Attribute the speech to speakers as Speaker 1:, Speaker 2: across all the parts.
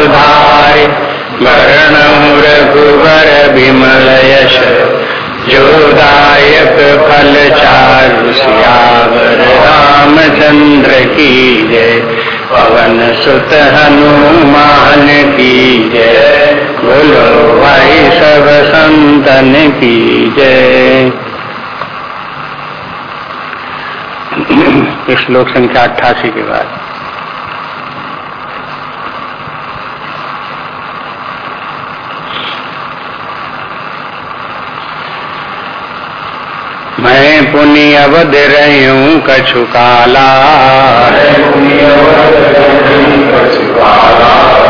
Speaker 1: सुधारि। वरणं रघुवर विमल यश जोदायक फल चारु सियावर रामचंद्र की जय। पवन सुत हनुमान की जय। बोलो भाई सब संतन की जय। श्लोक संख्या अट्ठासी के बाद। मैं पुनि अवध रहूँ कछु काला।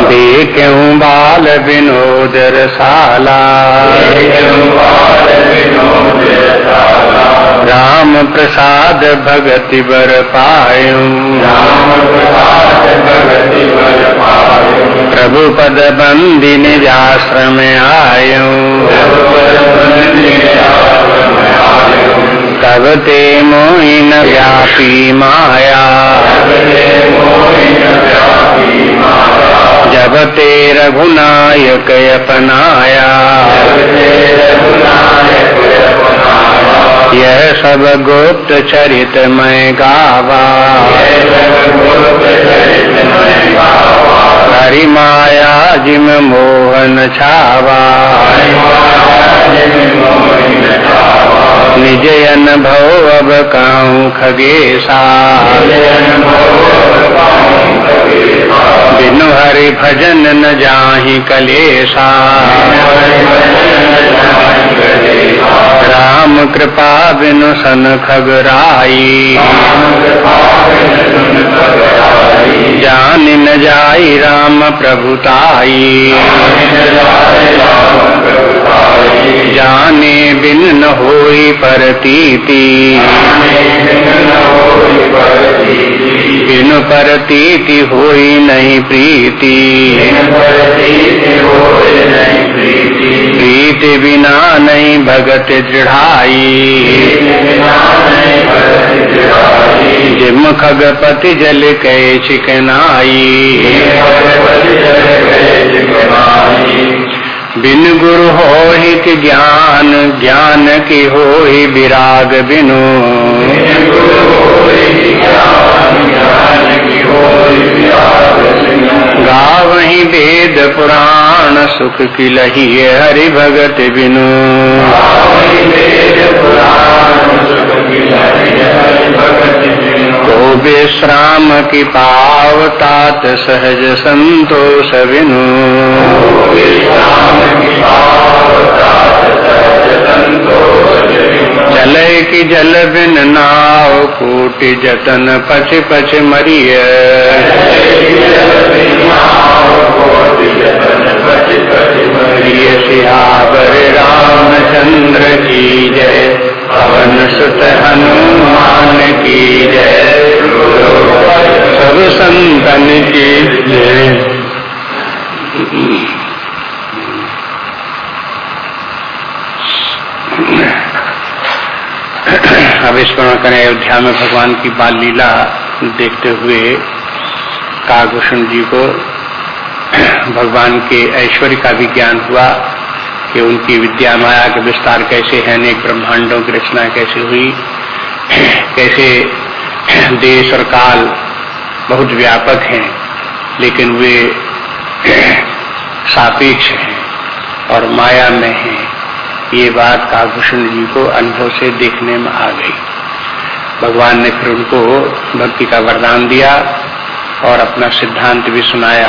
Speaker 1: देखूँ बाल विनोद रसाला। राम प्रसाद भगति बर पायू। प्रभु पद बंदी निजाश्रम आयू। तब ते मोइन व्यापी माया। जब ते रघुनायक अपनाया। यह सब गुप्त चरित मैं गावा। हरि माया जिम मोहन छावा। निज अनुभव अब कहूँ खगेशा हरि भजन न जाहि कलेशा। राम कृपा बिनु सन खगराई। जान न जाई राम प्रभुताई। जाने बिन न होई परतीति। बिनु परतीति होई नहीं प्रीति। प्रीति बिना नहीं भगत दृढ़ाई। जिम खगपति जल कै चिकनाई। बिन गुरु हो कि ज्ञान ज्ञान की हो विराग बिनु। गावही वेद पुराण सुख की लही हरि भगत बिनु। को विश्राम की पावतात सहज संतोष बिनु चले की जल बिन नाव कोटि जतन पछ पछ मरिय। सियावर रामचंद्र की जय। पवन सुत हनुमान की जय सब संतन की जय अब स्मरण करें अयोध्या में भगवान की बाल लीला देखते हुए काभूषण जी को भगवान के ऐश्वर्य का भी ज्ञान हुआ। कि उनकी विद्या माया के विस्तार कैसे है, अनेक ब्रह्मांडों की रचना कैसे हुई, कैसे देश और काल बहुत व्यापक हैं, लेकिन वे सापेक्ष हैं और माया में हैं। ये बात काभूषण जी को अनुभव से देखने में आ गई। भगवान ने फिर उनको भक्ति का वरदान दिया और अपना सिद्धांत भी सुनाया।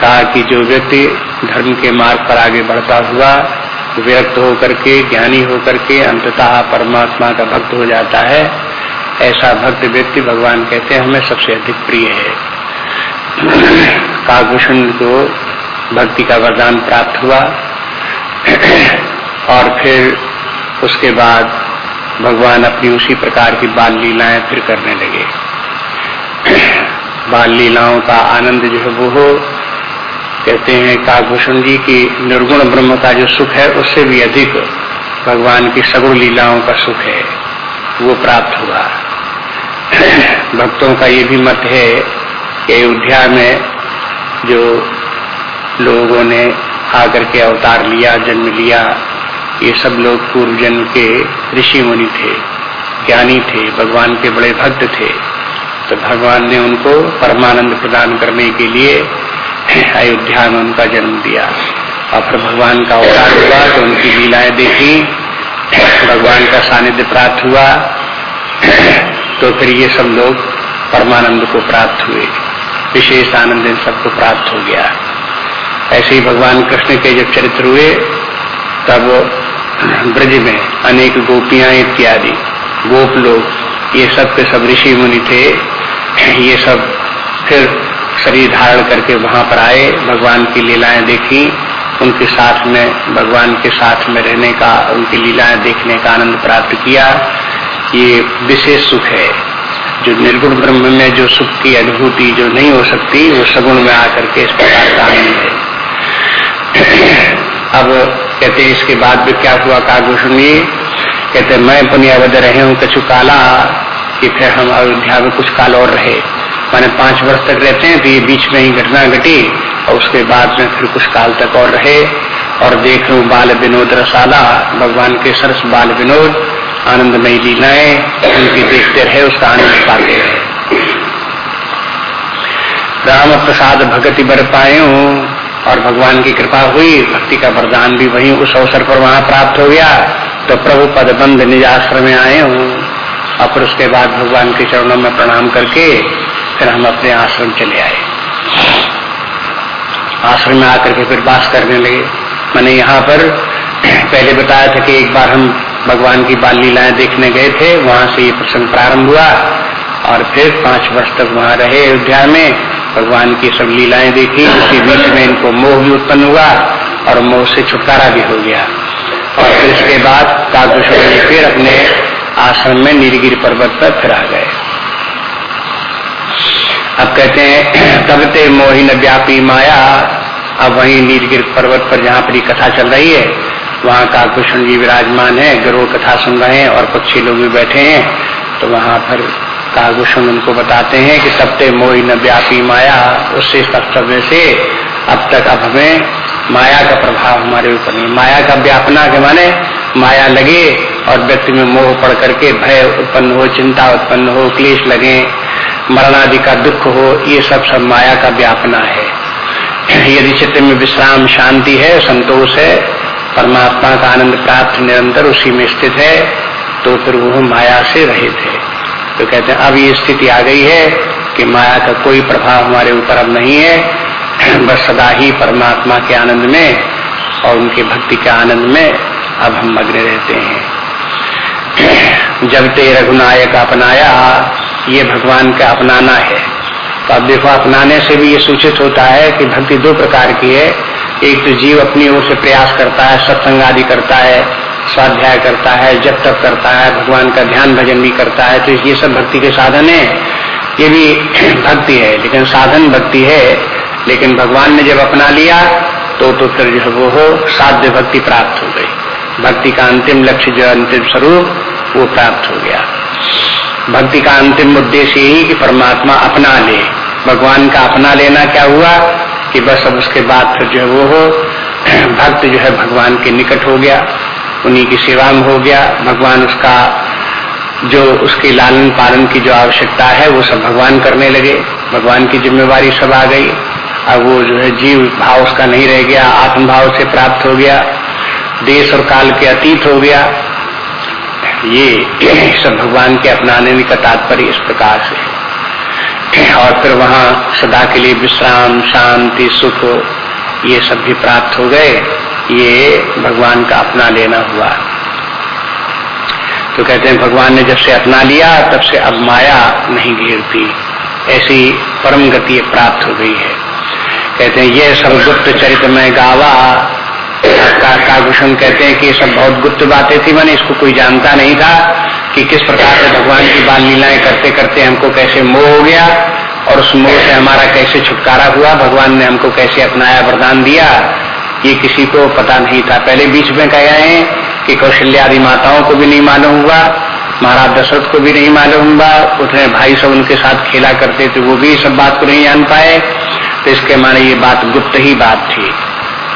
Speaker 1: कहा कि जो व्यक्ति धर्म के मार्ग पर आगे बढ़ता हुआ व्यक्त होकर के, ज्ञानी होकर के अंततः परमात्मा का भक्त हो जाता है, ऐसा भक्त व्यक्ति भगवान कहते हैं, हमें सबसे अधिक प्रिय है। काभूषण को भक्ति का वरदान प्राप्त हुआ। और फिर उसके बाद भगवान अपनी उसी प्रकार की बाल लीलाएँ फिर करने लगे। बाल लीलाओं का आनंद जो है वो हो। कहते हैं काभूषण जी की निर्गुण ब्रह्म का जो सुख है, उससे भी अधिक भगवान की सगुण लीलाओं का सुख है। वो प्राप्त हुआ। भक्तों का ये भी मत है कि अयोध्या में जो लोगों ने आकर के अवतार लिया, जन्म लिया, ये सब लोग पूर्व जन्म के ऋषि मुनि थे, ज्ञानी थे, भगवान के बड़े भक्त थे। तो भगवान ने उनको परमानंद प्रदान करने के लिए अयोध्या में उनका जन्म दिया। और फिर भगवान का अवतार हुआ तो उनकी लीलाएँ देखी, भगवान का सानिध्य प्राप्त हुआ तो फिर ये सब लोग परमानंद को प्राप्त हुए। विशेष आनंद इन सबको प्राप्त हो गया। ऐसे ही भगवान कृष्ण के जब चरित्र हुए, तब ब्रज में अनेक गोपियाँ इत्यादि, गोप लोग, ये सब के सब ऋषि मुनि थे ये सब फिर शरीर धारण करके वहाँ पर आए, भगवान की लीलाएँ देखी, उनके साथ में, भगवान के साथ में रहने का, उनकी लीलाएँ देखने का आनंद प्राप्त किया। ये विशेष सुख है। जो निर्गुण ब्रह्म में जो सुख की अनुभूति जो नहीं हो सकती, वो सगुण में आकर के इस प्रकार का आनंद है। अब कहते इसके बाद भी क्या हुआ कागभूषण ये कहते मैं पुनियावध रहे हूँ कछु काला कि फिर हम अयोध्या में कुछ काल और रहे। मैंने पाँच वर्ष तक रहते हैं तो ये बीच में ही घटना घटी और उसके बाद में फिर कुछ काल तक और रहे। और देख लू बाल विनोद रसाला, भगवान के सरस बाल विनोद, आनंदमयी लीलाएँ, उनकी देखते रहे, उसका आनंद पाते रहे। राम प्रसाद भगति बर पाए और भगवान की कृपा हुई, भक्ति का वरदान भी वही उस अवसर पर वहाँ प्राप्त हो गया। तो प्रभु पद बंद निज आश्रम में आए हूँ। और फिर उसके बाद भगवान के चरणों में प्रणाम करके फिर हम अपने आश्रम चले आए। आश्रम में आकर के फिर बास करने लगे। मैंने यहाँ पर पहले बताया था कि एक बार हम भगवान की बाल लीलाएँ देखने गए थे, वहाँ से ये प्रसंग प्रारंभ हुआ और फिर पाँच वर्ष तक वहाँ रहे अयोध्या में। भगवान की सब लीलाएँ देखी, उसके बीच में इनको मोह भी उत्पन्न हुआ और मोह से छुटकारा भी हो गया। और फिर इसके बाद काकुश्वर फिर अपने आश्रम में नीलगिरी पर्वत पर फिर आ गए। अब कहते हैं तब ते मोहिन व्यापी माया, अब वही नीलगिर पर्वत पर जहाँ पर कथा चल रही है, वहाँ काकुष्ण जी विराजमान है, गरुड़ कथा सुन रहे हैं और पक्षी लोग भी बैठे हैं तो वहाँ पर काकुष्ण उनको बताते हैं कि तब ते मोहिन व्यापी माया, उससे वक्तव्य से अब तक अब हमें माया का प्रभाव हमारे ऊपर नहीं, माया का व्यापना के माने माया लगे और व्यक्ति में मोह पड़ करके भय उत्पन्न हो, चिंता उत्पन्न हो, क्लेश लगे, मरणादि का दुख हो, ये सब सब माया का व्यापना है। यदि चित्त में विश्राम, शांति है, संतोष है, परमात्मा का आनंद प्राप्त निरंतर उसी में स्थित है तो फिर वो माया से रहे थे तो कहते हैं, अब ये स्थिति आ गई है कि माया का कोई प्रभाव हमारे ऊपर अब नहीं है। बस सदा ही परमात्मा के आनंद में और उनके भक्ति के आनंद में अब हम मग्न रहते हैं। जब ते रघुनायक अपनाया, ये भगवान का अपनाना है। तो अब देखो, अपनाने से भी ये सूचित होता है कि भक्ति दो प्रकार की है। एक तो जीव अपनी ओर से प्रयास करता है, सत्संग आदि करता है, स्वाध्याय करता है जब तक करता है, भगवान का ध्यान भजन भी करता है। तो ये सब भक्ति के साधन है। ये भी भक्ति है, लेकिन साधन भक्ति है। लेकिन भगवान ने जब अपना लिया तो तो फिर जो वो हो, साध्य भक्ति प्राप्त हो गई। भक्ति का अंतिम लक्ष्य जो अंतिम स्वरूप वो प्राप्त हो गया। भक्ति का अंतिम उद्देश्य यही कि परमात्मा अपना ले। भगवान का अपना लेना क्या हुआ? कि बस अब उसके बाद फिर जो है वो हो। भक्त जो है भगवान के निकट हो गया। उन्हीं की सेवा में हो गया। भगवान उसका जो उसके लालन पालन की जो आवश्यकता है, वो सब भगवान करने लगे। भगवान की जिम्मेवारी सब आ गई। अब वो जो है जीव भाव उसका नहीं रह गया। आत्मभाव से प्राप्त हो गया। देश और काल के अतीत हो गया। ये सब भगवान के अपनाने का तात्पर्य इस प्रकार से और फिर वहाँ सदा के लिए विश्राम, शांति, सुख, ये सब भी प्राप्त हो गए। ये भगवान का अपना लेना हुआ। तो कहते हैं, भगवान ने जब से अपना लिया, तब से अब माया नहीं घेरती ऐसी परम गति प्राप्त हो गई है। कहते हैं, ये सब गुप्त चरित्र में गावा काभूषण कहते हैं कि ये सब बहुत गुप्त बातें थी, मैंने इसको कोई जानता नहीं था कि किस प्रकार से भगवान की बाल लीलाएँ करते करते हमको कैसे मोह हो गया और उस मोह से हमारा कैसे छुटकारा हुआ, भगवान ने हमको कैसे अपनाया, वरदान दिया, ये किसी को पता नहीं था। पहले बीच में कह हैं कि कौशल्या आदि माताओं को भी नहीं मालूम हुआ, महाराज दशरथ को भी नहीं मालूम हुआ, उतने भाई सब उनके साथ खेला करते थे, वो भी सब बात को नहीं जान पाए तो इसके माने ये बात गुप्त ही बात थी।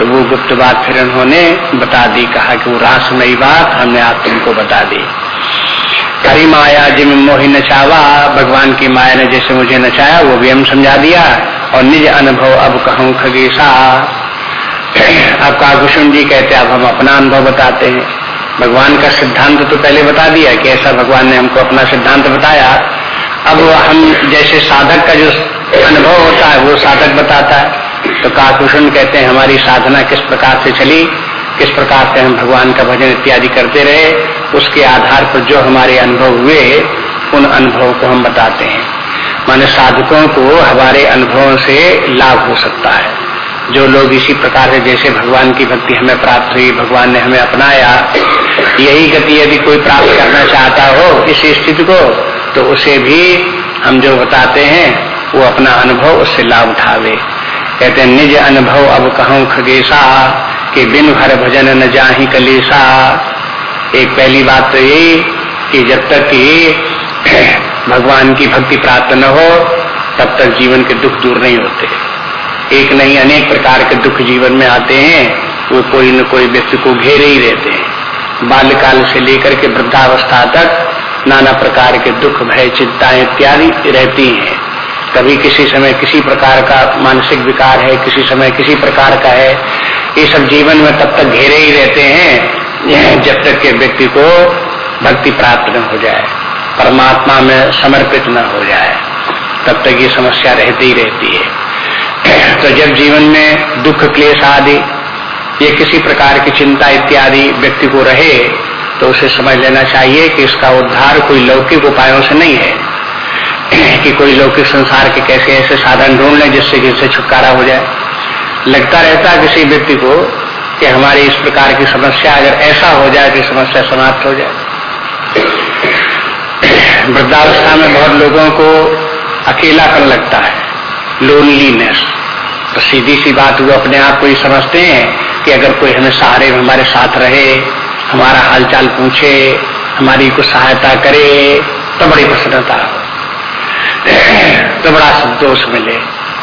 Speaker 1: तो वो गुप्त बात फिर उन्होंने बता दी, कहा कि वो रहस्यमयी बात हमने आप तुमको बता दी। हरी माया जिम मोहि नचावा, भगवान की माया ने जैसे मुझे नचाया, वो भी हम समझा दिया, और निज अनुभव अब कहूँ खगेशा अब काकुशुन जी कहते अब हम अपना अनुभव बताते हैं। भगवान का सिद्धांत तो पहले बता दिया कि ऐसा भगवान ने हमको अपना सिद्धांत बताया। अब हम जैसे साधक का जो अनुभव होता है, वो साधक बताता है। तो काकुशन कहते हैं, हमारी साधना किस प्रकार से चली, किस प्रकार से हम भगवान का भजन इत्यादि करते रहे, उसके आधार पर जो हमारे अनुभव हुए, उन अनुभवों को हम बताते हैं। माने साधकों को हमारे अनुभवों से लाभ हो सकता है। जो लोग इसी प्रकार से जैसे भगवान की भक्ति हमें प्राप्त हुई, भगवान ने हमें अपनाया, यही गति यदि कोई प्राप्त करना चाहता हो इस स्थिति को तो उसे भी हम जो बताते हैं, वो अपना अनुभव उससे लाभ उठावे। कहते निज अनुभव अब कहूँ खगेशा कि बिन भर भजन न जाही कलेसा। एक पहली बात तो ये, कि जब तक कि भगवान की भक्ति प्राप्त न हो, तब तक जीवन के दुख दूर नहीं होते। एक नहीं, अनेक प्रकार के दुख जीवन में आते हैं, वो कोई न कोई व्यक्ति को घेरे ही रहते हैं। बाल्यकाल से लेकर के वृद्धावस्था तक नाना प्रकार के दुख, भय, चिंताएँ इत्यादि रहती हैं। कभी किसी समय किसी प्रकार का मानसिक विकार है, किसी समय किसी प्रकार का है, ये सब जीवन में तब तक घेरे ही रहते हैं जब तक के व्यक्ति को भक्ति प्राप्त न हो जाए, परमात्मा में समर्पित न हो जाए, तब तक ये समस्या रहती ही रहती है। तो जब जीवन में दुख, क्लेश आदि, ये किसी प्रकार की चिंता इत्यादि व्यक्ति को रहे तो उसे समझ लेना चाहिए कि इसका उद्धार कोई लौकिक उपायों से नहीं है। कि कोई लौकिक संसार के कैसे ऐसे साधन ढूंढ लें जिससे जिससे छुटकारा हो जाए। लगता रहता है किसी व्यक्ति को कि हमारी इस प्रकार की समस्या अगर ऐसा हो जाए कि समस्या समाप्त हो जाए। वृद्धावस्था में बहुत लोगों को अकेलापन लगता है लोनलीनेस तो सीधी सी बात, वो अपने आप को ही समझते हैं कि अगर कोई हमें सहारे हमारे साथ रहे, हमारा हालचाल पूछे, हमारी कुछ सहायता करे तो बड़ी प्रसन्नता हो। तो बड़ा संतोष मिले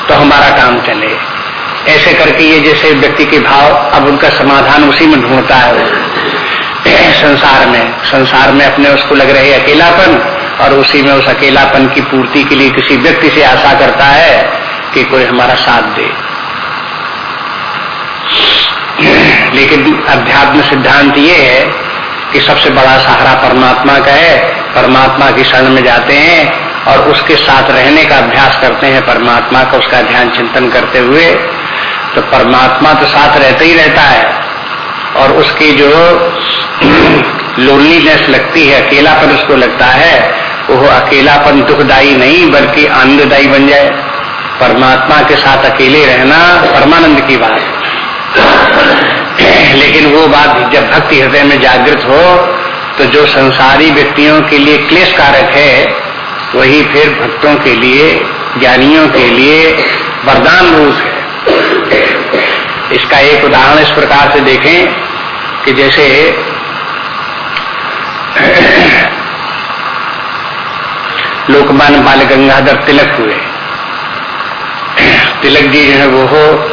Speaker 1: तो हमारा काम चले। ऐसे करके ये जैसे व्यक्ति के भाव, अब उनका समाधान उसी में ढूंढता है। संसार में संसार में अपने उसको लग रहे अकेलापन, और उसी में उस अकेलापन की पूर्ति के लिए किसी व्यक्ति से आशा करता है कि कोई हमारा साथ दे। लेकिन अध्यात्म सिद्धांत ये है कि सबसे बड़ा सहारा परमात्मा का है। परमात्मा की शरण में जाते हैं और उसके साथ रहने का अभ्यास करते हैं, परमात्मा का उसका ध्यान चिंतन करते हुए तो परमात्मा तो साथ रहता ही रहता है। और उसकी जो लोनलीनेस लगती है, अकेलापन उसको लगता है वो अकेलापन दुखदायी नहीं, बल्कि आनंददायी बन जाए। परमात्मा के साथ अकेले रहना परमानंद की बात लेकिन वो बात जब भक्ति हृदय में जागृत हो तो जो संसारी व्यक्तियों के लिए क्लेश कारक है वही फिर भक्तों के लिए, ज्ञानियों के लिए वरदान रूप है। इसका एक उदाहरण इस प्रकार से देखें कि जैसे लोकमान बाल गंगाधर तिलक हुए। तिलक जी जो है वो हो,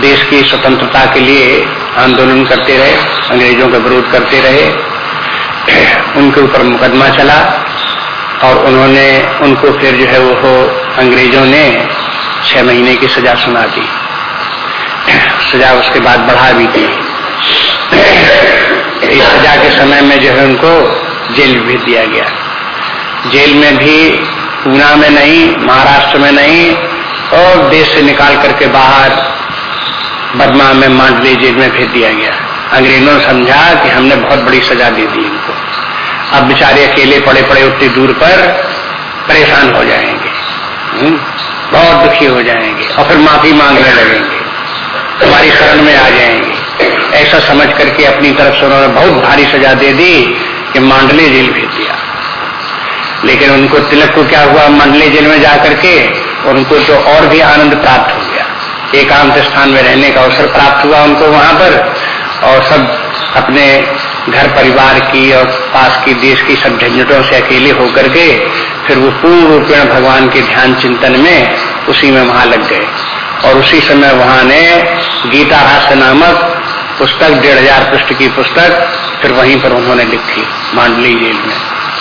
Speaker 1: देश की स्वतंत्रता के लिए आंदोलन करते रहे, अंग्रेज़ों का विरोध करते रहे, उनके ऊपर मुकदमा चला। और उन्होंने उनको फिर जो है वो अंग्रेज़ों ने छह महीने की सजा सुना दी। सजा उसके बाद बढ़ा भी दी। इस सजा के समय में जो है उनको जेल भेज दिया गया। जेल में भी पूना में नहीं, महाराष्ट्र में नहीं और देश से निकाल करके बाहर बदमा में मांडली जेल में भेज दिया गया। अंग्रेज़ों ने समझा कि हमने बहुत बड़ी सजा दे दी इनको। अब बेचारे अकेले पड़े पड़े उतनी दूर पर परेशान हो जाएँगे। हम्म, बहुत दुखी हो जाएँगे और फिर माफ़ी मांगने लगेंगे। हमारी शरण में आ जाएँगे। ऐसा समझ करके अपनी तरफ़ से उन्होंने बहुत भारी सजा दे दी कि मांडले जेल भेज दिया। लेकिन उनको तिलक को क्या हुआ? मंडले जेल में जाकर के उनको तो और भी आनंद प्राप्त हो गया। एकांत स्थान में रहने का अवसर प्राप्त हुआ उनको वहाँ पर और सब अपने घर परिवार की और पास की, देश की सब झंझटों से अकेले होकर के फिर वो पूर्ण रूपेण भगवान के ध्यान चिंतन में उसी में वहाँ लग गए। और उसी समय वहाँ ने गीता रहस्य नामक पुस्तक, डेढ़ हज़ार पृष्ठ की पुस्तक, फिर वहीं पर उन्होंने लिखी, मांडली जेल में।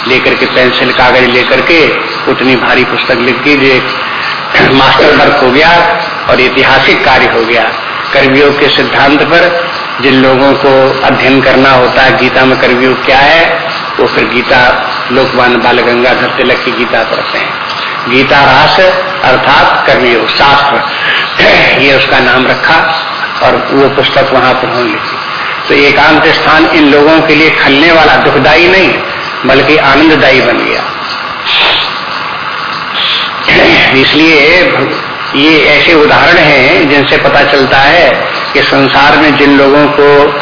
Speaker 1: लेकर के पेंसिल, कागज़ लेकर के उतनी भारी पुस्तक लिख दी, जो मास्टर वर्क हो गया और ऐतिहासिक कार्य हो गया। कर्मयोग के सिद्धांत पर जिन लोगों को अध्ययन करना होता है, गीता में कर्मयोग क्या है, वो फिर गीता लोकमान बाल गंगाधर तिलक की गीता पढ़ते हैं। गीता रास अर्थात कर्मयोग शास्त्र। ये उसका नाम रखा और वो पुस्तक वहाँ पर उन्होंने लिखी। तो एकांत स्थान इन लोगों के लिए खलने वाला, दुखदायी नहीं, बल्कि आनंददायी बन गया। इसलिए ये ऐसे उदाहरण हैं जिनसे पता चलता है कि संसार में जिन लोगों को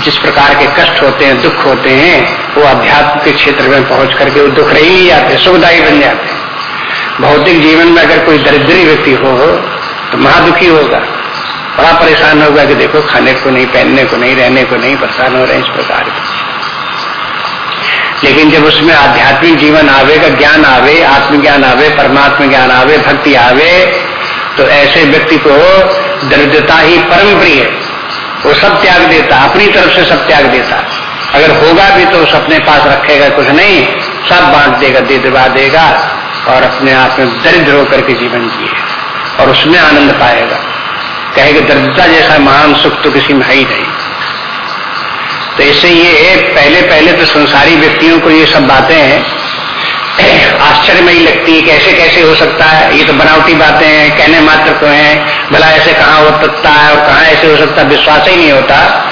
Speaker 1: जिस प्रकार के कष्ट होते हैं, दुख होते हैं, वो अध्यात्म के क्षेत्र में पहुँच करके वो दुख रही ही जाते सुखदायी बन जाते हैं। भौतिक जीवन में अगर कोई दरिद्री व्यक्ति हो तो महादुखी होगा। बड़ा परेशान होगा कि देखो, खाने को नहीं, पहनने को नहीं, रहने को नहीं परेशान हो रहे हैं, इस प्रकार के। लेकिन जब उसमें आध्यात्मिक जीवन आवेगा ज्ञान आवे, आत्मज्ञान आवे परमात्मा ज्ञान आवे, भक्ति आवे तो ऐसे व्यक्ति को दरिद्रता ही परम प्रिय वो सब त्याग देता, अपनी तरफ़ से सब त्याग देता। अगर होगा भी तो उस अपने पास रखेगा, कुछ नहीं, सब बांट देगा, दे दबा देगा और अपने आप में दरिद्र होकर के जीवन जिए और उसमें आनंद पाएगा। कहेगा दरिद्रता जैसा महान सुख तो किसी में है ही नहीं। तो इससे ये पहले पहले तो संसारी व्यक्तियों को ये सब बातें हैं आश्चर्यमयी लगती है, कैसे कैसे हो सकता है? ये तो बनावटी बातें हैं, कहने मात्र को हैं, भला ऐसे कहाँ हो सकता है और कहाँ ऐसे हो सकता है, विश्वास ही नहीं होता।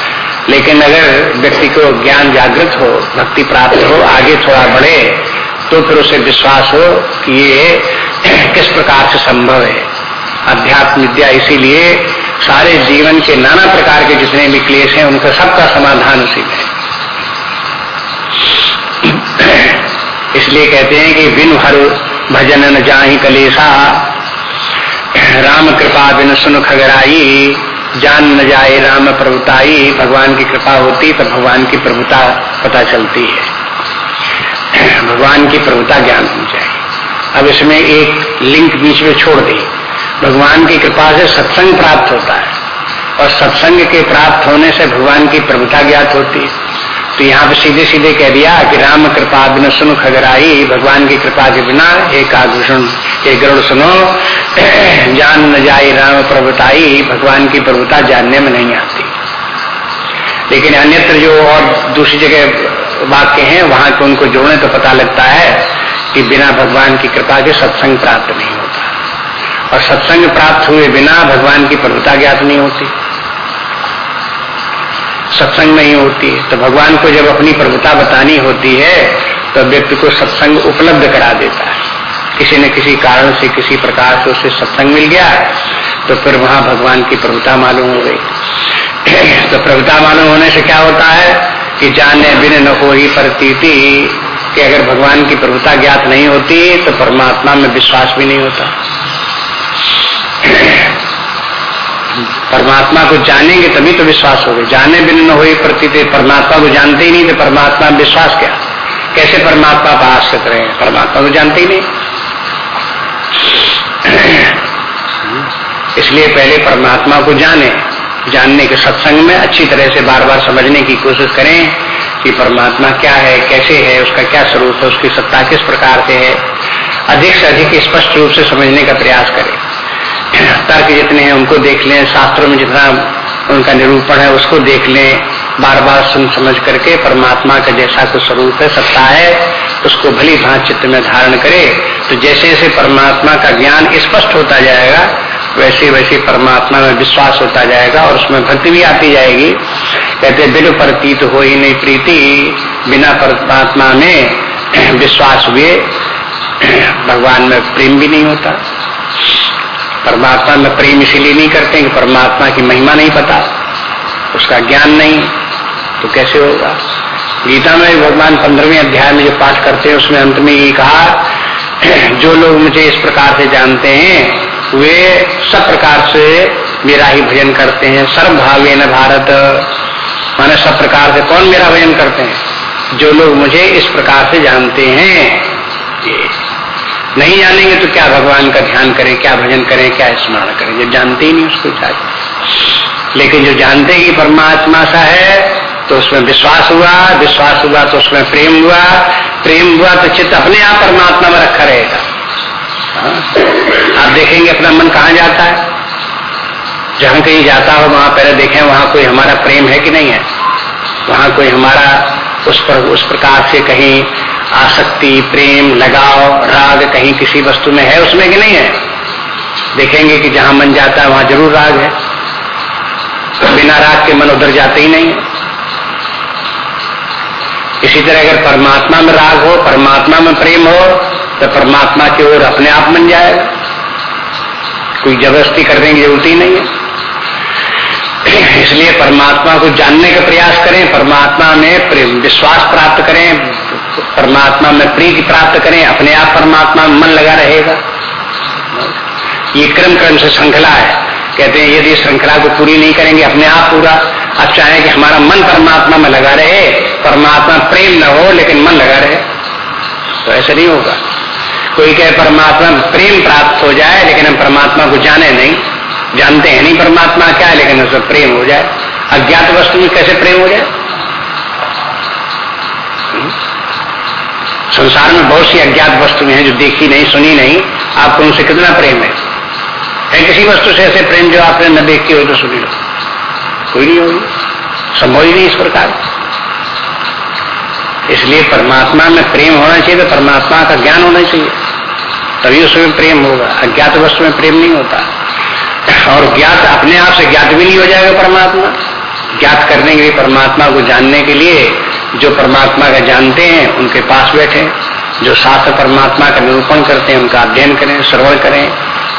Speaker 1: लेकिन अगर व्यक्ति को ज्ञान जागृत हो, भक्ति प्राप्त हो, आगे थोड़ा बढ़े तो फिर उसे विश्वास हो कि ये किस प्रकार से संभव है। अध्यात्म विद्या इसीलिए सारे जीवन के नाना प्रकार के जितने भी क्लेश हैं, उनका सबका समाधान उसी में इसलिए कहते हैं कि बिन हर भजन न जाही कलेसा राम कृपा बिन सुन खगराई, जान न जाए राम प्रभुताई। भगवान की कृपा होती तो भगवान की प्रभुता पता चलती है। भगवान की प्रभुता ज्ञान हो जाए। अब इसमें एक लिंक बीच में छोड़ दी। भगवान की कृपा से सत्संग प्राप्त होता है। और सत्संग के प्राप्त होने से भगवान की प्रभुता ज्ञात होती है। तो यहाँ पे सीधे सीधे कह दिया कि राम कृपा बिना सुन खगराई भगवान की कृपा के बिना एक आभूषण एक गरुड़ सुनो। जान न जाए राम प्रभुताई भगवान की प्रभुता जानने में नहीं आती। लेकिन अन्यत्र जो और दूसरी जगह वाक्य हैं, वहाँ के उनको जोड़ने तो पता लगता है कि बिना भगवान की कृपा के सत्संग प्राप्त नहीं होता। और सत्संग प्राप्त हुए बिना भगवान की प्रभुता ज्ञात नहीं होती। सत्संग नहीं होती। तो भगवान को जब अपनी प्रभुता बतानी होती है तो व्यक्ति को सत्संग उपलब्ध करा देता है। किसी न किसी कारण से, किसी प्रकार से उसे सत्संग मिल गया तो फिर वहाँ भगवान की प्रभुता मालूम हो गई। तो प्रभुता मालूम होने से क्या होता है कि जाने बिन न हो ही प्रतीति, कि अगर भगवान की प्रभुता ज्ञात नहीं होती तो परमात्मा में विश्वास भी नहीं होता। परमात्मा को जानेंगे तभी तो विश्वास होगा। जाने बिन न हो प्रतीत परमात्मा को जानते ही नहीं तो परमात्मा विश्वास क्या? कैसे परमात्मा का आश्रित रहे? परमात्मा को जानते ही नहीं। इसलिए पहले परमात्मा को जाने, जानने के सत्संग में अच्छी तरह से बार बार समझने की कोशिश करें कि परमात्मा क्या है, कैसे है, उसका क्या स्वरूप है, उसकी सत्ता किस प्रकार से है। अधिक से अधिक स्पष्ट रूप से समझने का प्रयास करें। तर्क जितने हैं, उनको देख लें, शास्त्रों में जितना उनका निरूपण है, उसको देख लें। बार बार सुन समझ करके परमात्मा का जैसा कुछ स्वरूप है, सत्ता है, उसको भली भांत चित्त में धारण करे तो जैसे जैसे परमात्मा का ज्ञान स्पष्ट होता जाएगा, वैसे वैसे परमात्मा में विश्वास होता जाएगा और उसमें भक्ति भी आती जाएगी। कहते बिल प्रतीत हो ही नहीं प्रीति, बिना परमात्मा में विश्वास हुए, भगवान में प्रेम भी नहीं होता। परमात्मा में प्रेम इसीलिए नहीं करते कि परमात्मा की महिमा नहीं पता। उसका ज्ञान नहीं। तो कैसे होगा? गीता में भगवान पंद्रहवें अध्याय में जो पाठ करते हैं, उसमें अंत में ये कहा, जो लोग मुझे इस प्रकार से जानते हैं, वे सब प्रकार से मेरा ही भजन करते हैं। सर्व भावे न भारत। माने सब प्रकार से कौन मेरा भजन करते हैं? जो लोग मुझे इस प्रकार से जानते हैं नहीं जानेंगे तो क्या भगवान का ध्यान करें, क्या भजन करें, क्या स्मरण करें? जब जानते ही नहीं उसको चाहिए लेकिन जो जानते कि परमात्मा सा है तो उसमें विश्वास हुआ विश्वास हुआ तो उसमें प्रेम हुआ प्रेम हुआ तो चित्त अपने आप परमात्मा में रखा रहेगा। हाँ? आप देखेंगे अपना मन कहाँ जाता है? जहाँ कहीं जाता हो, वहाँ पहले देखें, वहाँ कोई हमारा प्रेम है कि नहीं है? वहाँ कोई हमारा उस पर, उस प्रकार से कहीं आसक्ति, प्रेम, लगाव, राग कहीं किसी वस्तु में है, उसमें कि नहीं है? देखेंगे कि जहाँ मन जाता है, वहाँ ज़रूर राग है। बिना राग के मन उधर जाते ही नहीं। है इसी तरह अगर परमात्मा में राग हो, परमात्मा में प्रेम हो तो परमात्मा की ओर अपने आप बन जाएगा। कोई ज़बरदस्ती करने की ज़रूरत ही नहीं है। इसलिए परमात्मा को जानने का प्रयास करें, परमात्मा में विश्वास प्राप्त करें परमात्मा में प्रीति प्राप्त करें, अपने आप परमात्मा में मन लगा रहेगा। ये क्रम क्रम से श्रृंखला है। कहते हैं, यदि श्रृंखला को पूरी नहीं करेंगे, अपने आप पूरा अब चाहे कि हमारा मन परमात्मा में लगा रहे, परमात्मा प्रेम न हो, लेकिन मन लगा रहे। तो ऐसा नहीं होगा। कोई कहे, परमात्मा प्रेम प्राप्त हो जाए, लेकिन हम परमात्मा को जाने नहीं। जानते हैं नहीं परमात्मा क्या है, लेकिन उसमें प्रेम हो जाए। अज्ञात वस्तु में कैसे प्रेम हो जाए? संसार में बहुत सी अज्ञात वस्तुएँ हैं जो देखी नहीं, सुनी नहीं। आपको उनसे कितना प्रेम है? है किसी वस्तु से ऐसे प्रेम जो आपने न देखी हो तो सुनी लो। कोई नहीं होगी। संभव ही नहीं इस प्रकार। इसलिए परमात्मा में प्रेम होना चाहिए तो परमात्मा का ज्ञान होना चाहिए। तभी उसमें प्रेम होगा। अज्ञात वस्तु में प्रेम नहीं होता। और ज्ञात अपने आप से ज्ञात भी नहीं हो जाएगा परमात्मा। ज्ञात करने के लिए परमात्मा को जानने के लिए जो परमात्मा का जानते हैं, उनके पास बैठे, जो शास्त्र परमात्मा का निरूपण करते हैं, उनका अध्ययन करें, श्रवण करें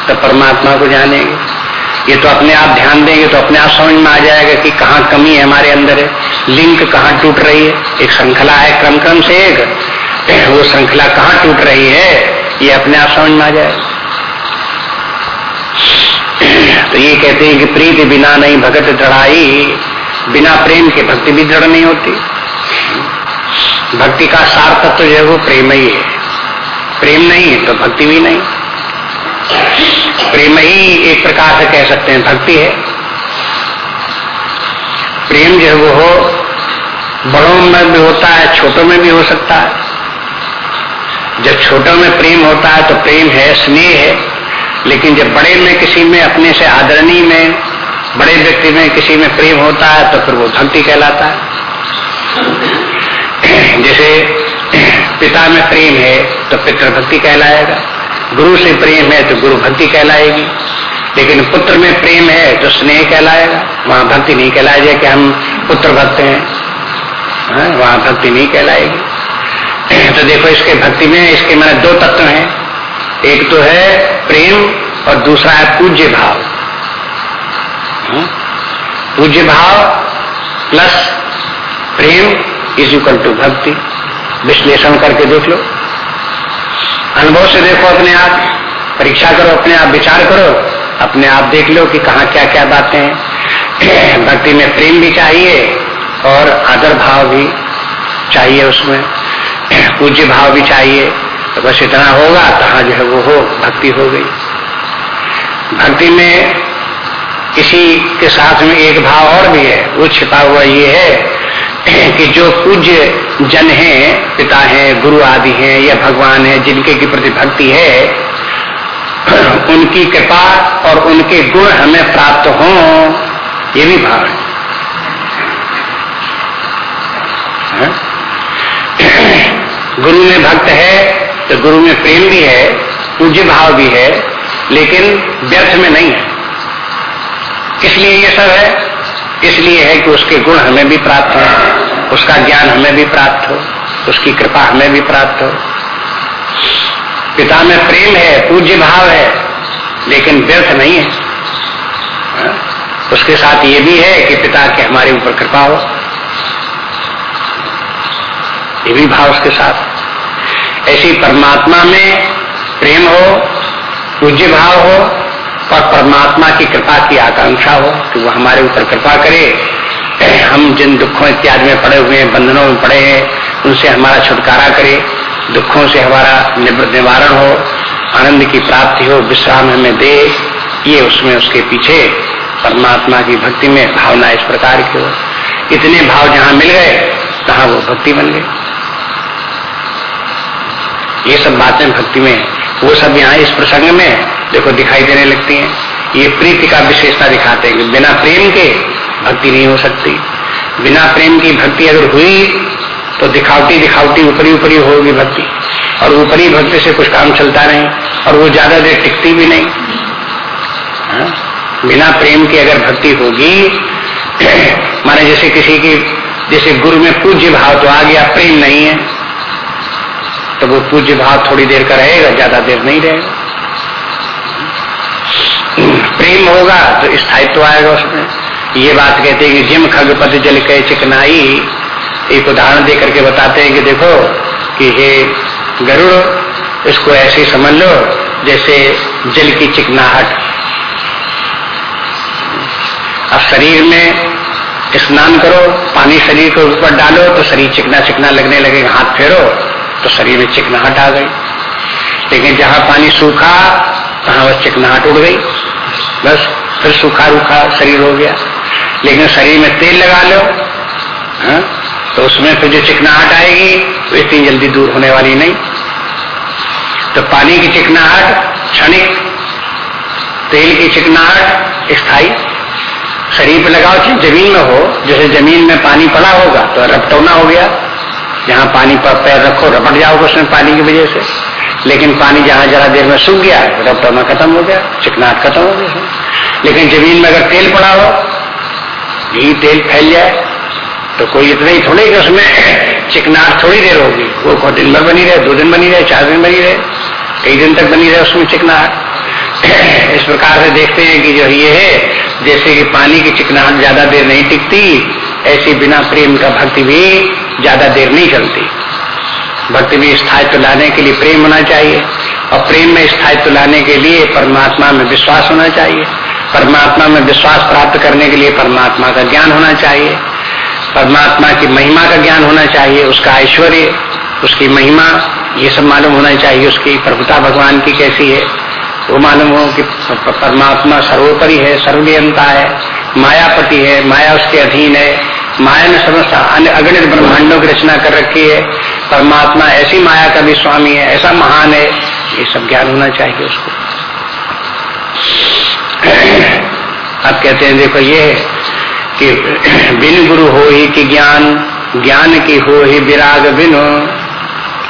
Speaker 1: तो परमात्मा को जानेंगे। ये तो अपने आप ध्यान देंगे तो अपने आप समझ में आ जाएगा कि कहाँ कमी है हमारे अंदर। है लिंक कहाँ टूट रही है? एक श्रृंखला है क्रम क्रम से एक। वो श्रृंखला कहाँ टूट रही है? ये अपने आप समझ में आ जाएगा। तो ये कहते हैं कि प्रीति बिना नहीं भगत चढ़ाई बिना प्रेम के भक्ति भी दृढ़ नहीं होती। भक्ति का सार तत्व जो है वो प्रेम ही है। प्रेम नहीं है तो भक्ति भी नहीं। प्रेम ही एक प्रकार से कह सकते हैं, भक्ति है। प्रेम जो है वो हो, बड़ों में भी होता है, छोटों में भी हो सकता है। जब छोटों में प्रेम होता है तो प्रेम है, स्नेह है। लेकिन जब बड़े में किसी में अपने से आदरणीय में, बड़े व्यक्ति में किसी में प्रेम होता है तो फिर वो भक्ति कहलाता है। जैसे पिता में प्रेम है तो पितृ भक्ति कहलाएगा। गुरु से प्रेम है तो गुरु भक्ति कहलाएगी। लेकिन पुत्र में प्रेम है तो स्नेह कहलाएगा। वहाँ भक्ति नहीं कहलाएगा कि हम पुत्र भक्त हैं। हाँ, वहाँ भक्ति नहीं कहलाएगी। तो देखो इसके भक्ति में इसके मैंने दो तत्व हैं। एक तो है प्रेम और दूसरा है पूज्य भाव। हाँ? पूज्य भाव प्लस प्रेम इज़ इक्वल टू भक्ति विश्लेषण करके देख लो अनुभव से देखो अपने आप परीक्षा करो अपने आप विचार करो अपने आप देख लो कि कहा क्या क्या बातें हैं भक्ति में प्रेम भी चाहिए और आदर भाव भी चाहिए उसमें पूज्य भाव भी चाहिए तो बस इतना होगा कहा जो है वो हो भक्ति हो गई भक्ति में किसी के साथ में एक भाव और भी है वो छिपा हुआ ये है कि जो पूज्य जन हैं, पिता हैं, गुरु आदि हैं, या भगवान है, जिनके की प्रति भक्ति है, उनकी कृपा और उनके गुण हमें प्राप्त हो, ये भी भाव है? गुरु में भक्त है तो गुरु में प्रेम भी है, पूज्य भाव भी है, लेकिन व्यर्थ में नहीं है। इसलिए ये सब है इसलिए है कि उसके गुण हमें भी प्राप्त हो, उसका ज्ञान हमें भी प्राप्त हो, उसकी कृपा हमें भी प्राप्त हो। पिता में प्रेम है, पूज्य भाव है, लेकिन व्यर्थ नहीं है। उसके साथ ये भी है कि पिता के हमारे ऊपर कृपा हो। ये भी भाव उसके साथ। ऐसी परमात्मा में प्रेम हो, पूज्य भाव हो और परमात्मा की कृपा की आकांक्षा हो कि वो हमारे ऊपर कृपा करे। हम जिन दुखों इत्यादि में पड़े हुए हैं, बंधनों में पड़े हैं, उनसे हमारा छुटकारा करे। दुखों से हमारा निवारण हो, आनंद की प्राप्ति हो, विश्राम हमें दे, ये उसमें उसके पीछे परमात्मा की भक्ति में भावना इस प्रकार की हो। इतने भाव जहाँ मिल गए, तहां वो भक्ति बन गई। ये सब बातें भक्ति में, वो सब यहाँ इस प्रसंग में देखो, दिखाई देने लगती हैं। ये प्रीति का विशेषता दिखाते हैं कि बिना प्रेम के भक्ति नहीं हो सकती। बिना प्रेम की भक्ति अगर हुई तो दिखावटी दिखावटी, ऊपरी ऊपरी होगी भक्ति। और ऊपरी भक्ति से कुछ काम चलता नहीं, और वो ज़्यादा देर टिकती भी नहीं। हा? बिना प्रेम की अगर भक्ति होगी, माने जैसे किसी की, जैसे गुरु में पूज्य भाव तो आ गया, प्रेम नहीं है तो वो पूज्य भाव थोड़ी देर का रहेगा, ज़्यादा देर नहीं रहेगा। प्रेम होगा तो स्थायित्व आएगा उसमें। ये बात कहते हैं कि जिम खगपति जल के चिकनाई, एक उदाहरण दे करके बताते हैं कि देखो कि हे गरुड़, इसको ऐसे समझ लो जैसे जल की चिकनाहट। अब शरीर में स्नान करो, पानी शरीर के ऊपर डालो तो शरीर चिकना चिकना लगने लगेगा हाथ फेरो तो शरीर में चिकनाहट आ गई। लेकिन जहाँ पानी सूखा, वहाँ बस चिकनाहट उड़ गई। बस, फिर सूखा रूखा शरीर हो गया। लेकिन शरीर में तेल लगा लो, हा? तो उसमें फिर जो चिकनाहट आएगी वो इतनी जल्दी दूर होने वाली नहीं। तो पानी की चिकनाहट, क्षणिक तेल की चिकनाहट, स्थायी। शरीर पर लगाओ चीज़ ज़मीन में हो, जैसे ज़मीन में पानी पड़ा होगा तो रपटौना हो गया। जहाँ पानी पर पैर रखो, रपट जाओगे उसमें पानी की वजह से। लेकिन पानी जहाँ जरा देर में सूख गया रब रपटौना खत्म हो गया, चिकनाहट खत्म हो गया लेकिन ज़मीन में अगर तेल पड़ा हो घी तेल फैल जाए तो कोई इतना ही थोड़े कि उसमें चिकनाहट थोड़ी देर होगी। वो दिन भर बनी रहे, दो दिन बनी रहे, चार दिन बनी रहे, कई दिन तक बनी रहे उसमें चिकनाहट। इस प्रकार से देखते हैं कि जो ये है, जैसे कि पानी की चिकनाहट ज़्यादा देर नहीं टिकती, ऐसी बिना प्रेम का भक्ति भी ज़्यादा देर नहीं चलती। भक्ति में स्थायित्व लाने के लिए प्रेम होना चाहिए। और प्रेम में स्थायित्व लाने के लिए परमात्मा में विश्वास होना चाहिए। परमात्मा में विश्वास प्राप्त करने के लिए परमात्मा का ज्ञान होना चाहिए। परमात्मा की महिमा का ज्ञान होना चाहिए, उसका ऐश्वर्य, उसकी महिमा, ये सब मालूम होना चाहिए, उसकी प्रभुता भगवान की कैसी है। वो मालूम हो कि परमात्मा सर्वोपरि है सर्वनियंता है, मायापति है, माया उसके अधीन है। माया ने समस्त अगणित ब्रह्मांडों की रचना कर रखी है। परमात्मा ऐसी माया का भी स्वामी है, ऐसा महान है, ये सब ज्ञान होना चाहिए उसको। अब कहते हैं, देखो ये कि बिन गुरु हो ही कि ज्ञान ज्ञान की हो ही विराग बिन।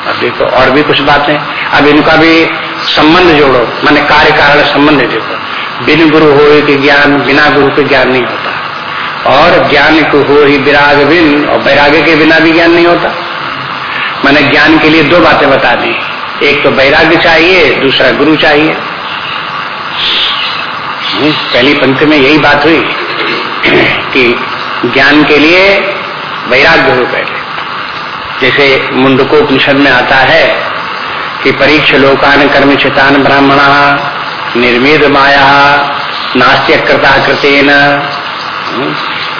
Speaker 1: अब देखो, और भी कुछ बातें। अब इनका भी संबंध जोड़ो, माने कार्य कारण संबंध देखो। बिन गुरु हो ही कि ज्ञान, बिना गुरु के ज्ञान नहीं होता। और ज्ञान को हो ही विराग बिन, और वैराग्य के बिना भी ज्ञान नहीं होता। मैंने ज्ञान के लिए दो बातें बता दी। एक तो वैराग्य चाहिए, दूसरा गुरु चाहिए। पहली पंक्ति में यही बात हुई कि ज्ञान के लिए वैराग्य हो पहले जैसे मुंडकोपनिषद में आता है कि परीक्ष लोकान कर्म चितान ब्राह्मण, निर्मेद माया नास्त्य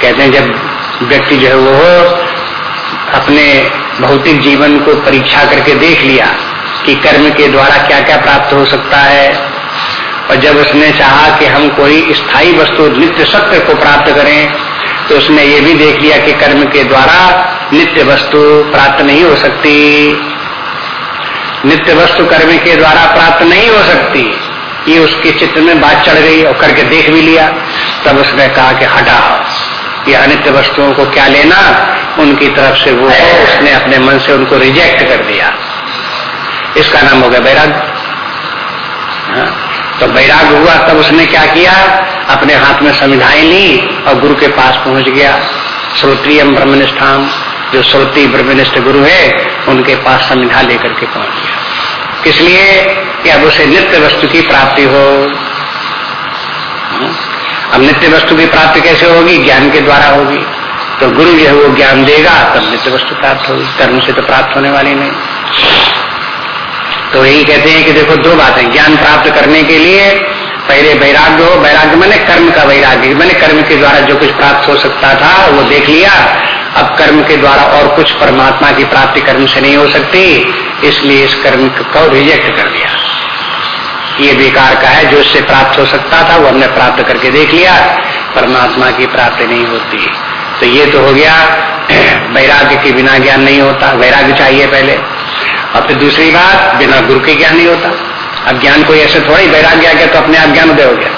Speaker 1: कहते हैं जब व्यक्ति जो है वो अपने भौतिक जीवन को परीक्षा करके देख लिया कि कर्म के द्वारा क्या क्या प्राप्त हो सकता है। और जब उसने चाहा कि हम कोई स्थायी वस्तु, नित्य सत्य को प्राप्त करें तो उसने ये भी देख लिया कि कर्म के द्वारा नित्य वस्तु प्राप्त नहीं हो सकती। नित्य वस्तु कर्म के द्वारा प्राप्त नहीं हो सकती। ये उसके चित्र में बात चढ़ गई और करके देख भी लिया। तब उसने कहा कि हटा ये अनित्य वस्तुओं को क्या लेना? उनकी तरफ़ से वो उसने अपने मन से उनको रिजेक्ट कर दिया। इसका नाम हो गया वैराग्य हाँ? तो वैराग्य हुआ, तब उसने क्या किया? अपने हाथ में संविधाएँ ली और गुरु के पास पहुँच गया। श्रोत्रियम ब्रह्मनिष्ठाम जो श्रोति ब्रह्मनिष्ठ गुरु है, उनके पास संविधा लेकर के पहुँच गया। इसलिए अब उसे नित्य वस्तु की प्राप्ति हाँ? अब नित्य वस्तु की प्राप्ति कैसे होगी? ज्ञान के द्वारा होगी। तो गुरु जो है वो ज्ञान देगा, तब नित्य वस्तु प्राप्त होगी। कर्म से तो प्राप्त होने वाली नहीं। तो यही कहते हैं कि देखो, दो बातें ज्ञान प्राप्त करने के लिए पहले वैराग्य हो। वैराग्य मैंने कर्म का वैराग्य। मैंने कर्म के द्वारा जो कुछ प्राप्त हो सकता था, वो देख लिया। अब कर्म के द्वारा और कुछ परमात्मा की प्राप्ति कर्म से नहीं हो सकती, इसलिए इस कर्म को रिजेक्ट कर दिया। ये बेकार का है, जो इससे प्राप्त हो सकता था, वो हमने प्राप्त करके देख लिया, परमात्मा की प्राप्ति नहीं होती। तो ये तो हो गया, वैराग्य के बिना ज्ञान नहीं होता, वैराग्य चाहिए पहले। और फिर दूसरी बात, बिना गुरु के ज्ञान नहीं होता। अब ज्ञान कोई ऐसे थोड़ा, वैराग्य आ गया तो अपने आप ज्ञान उदय हो गया।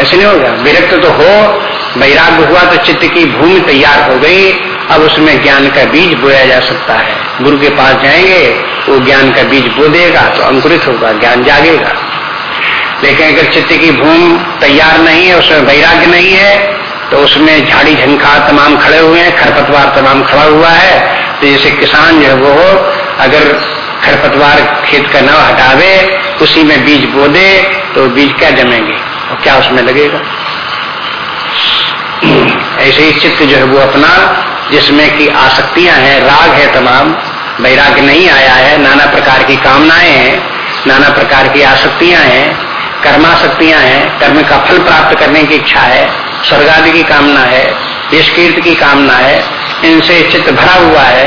Speaker 1: ऐसे नहीं हो गया। विरक्त तो हो, वैराग्य हुआ तो चित्त की भूमि तैयार हो गई, अब उसमें ज्ञान का बीज बोया जा सकता है। गुरु के पास जाएँगे वो ज्ञान का बीज बो देगा तो अंकुरित होगा, ज्ञान जागेगा। लेकिन अगर चित्त की भूमि तैयार नहीं है, उसमें वैराग्य नहीं है तो उसमें झाड़ी झंखार तमाम खड़े हुए हैं, खरपतवार तमाम खड़ा हुआ है तो जैसे किसान जो है वो अगर खरपतवार खेत का न हटावे, उसी में बीज बो दे तो बीज क्या जमेंगे और क्या उसमें लगेगा? ऐसे ही चित्त जो है वो अपना, जिसमें कि आसक्तियाँ हैं, राग है तमाम वैराग्य नहीं आया है, नाना प्रकार की कामनाएँ हैं, नाना प्रकार की आसक्तियाँ हैं कर्माशक्तियाँ हैं, कर्म का फल प्राप्त करने की इच्छा है स्वर्ग की कामना है यशकीर्त की कामना है, इनसे चित्त भरा हुआ है,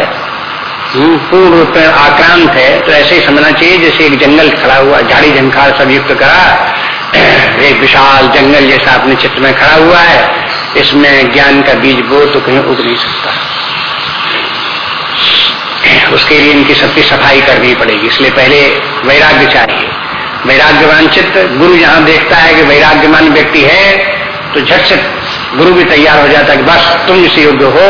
Speaker 1: पूर्ण रूप में आक्रांत है तो ऐसे ही समझना चाहिए जैसे एक जंगल खड़ा हुआ, झाड़ी झंखार सब युक्त करा एक विशाल जंगल जैसा अपने चित्र में खड़ा हुआ है, इसमें ज्ञान का बीज बो तो कहीं उग नहीं सकता। उसके लिए इनकी सबकी सफ़ाई करनी पड़ेगी। इसलिए पहले वैराग्य चाहिए वैराग्यवान चित्त, गुरु जहाँ देखता है कि वैराग्यमान व्यक्ति है तो झट से गुरु भी तैयार हो जाता है कि बस तुम इस योग्य हो,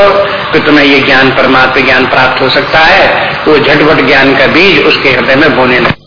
Speaker 1: कि तुम्हें ये ज्ञान परमात्मा ज्ञान प्राप्त हो सकता है वो झटपट ज्ञान का बीज उसके हृदय में बोने लगे